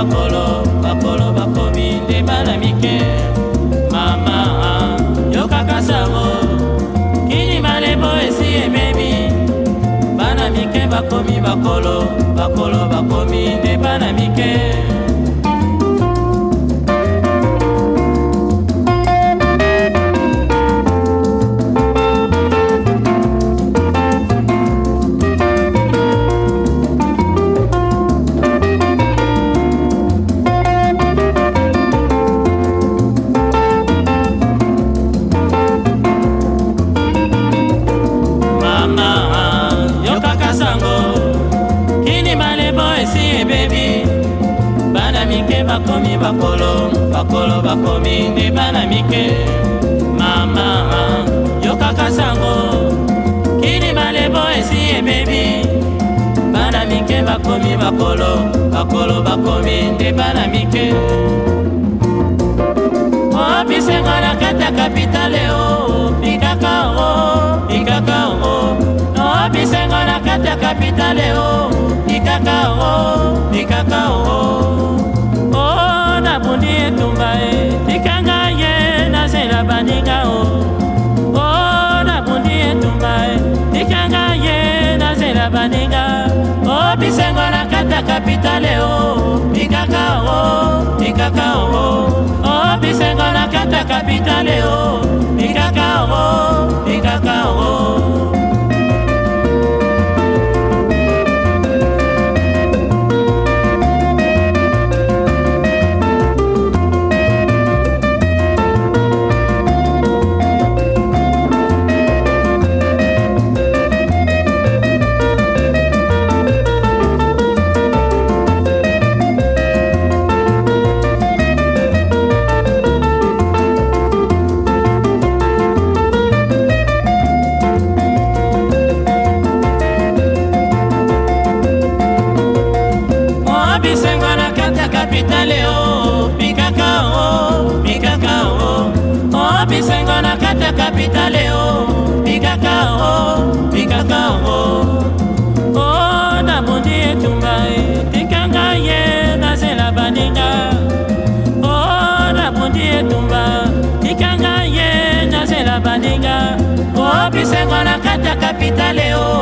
bakolo bakolo bakomi nde bana mike mama yokaka sango kini malebo esi emebi bana mike bakomi bakolo bakolo ba bakomi bakolo bakolo bakomi nde bana mike mama yokaka sango kini malebo esi ebebi bana mike bakomi bakolo bakolo bakomi nde bana mike obisenga na kati ya kapitale o pikaka o pikaka o obisenga na kati ya kapitale o pikaka o pikaka o ya baninga o o oh, nabundi etumba tikanga e. ye nazela baninga o oh, bisengo nakata kapitale o mikaka o mikaka o o oh, bisengo nakata kapitale o mikaka o mikaka o o oh, nabundi etumba etikanga ye nazela baninga o oh, nabundi etumba tikanga ye nazela baninga obisengo na kati ya kapitale o oh.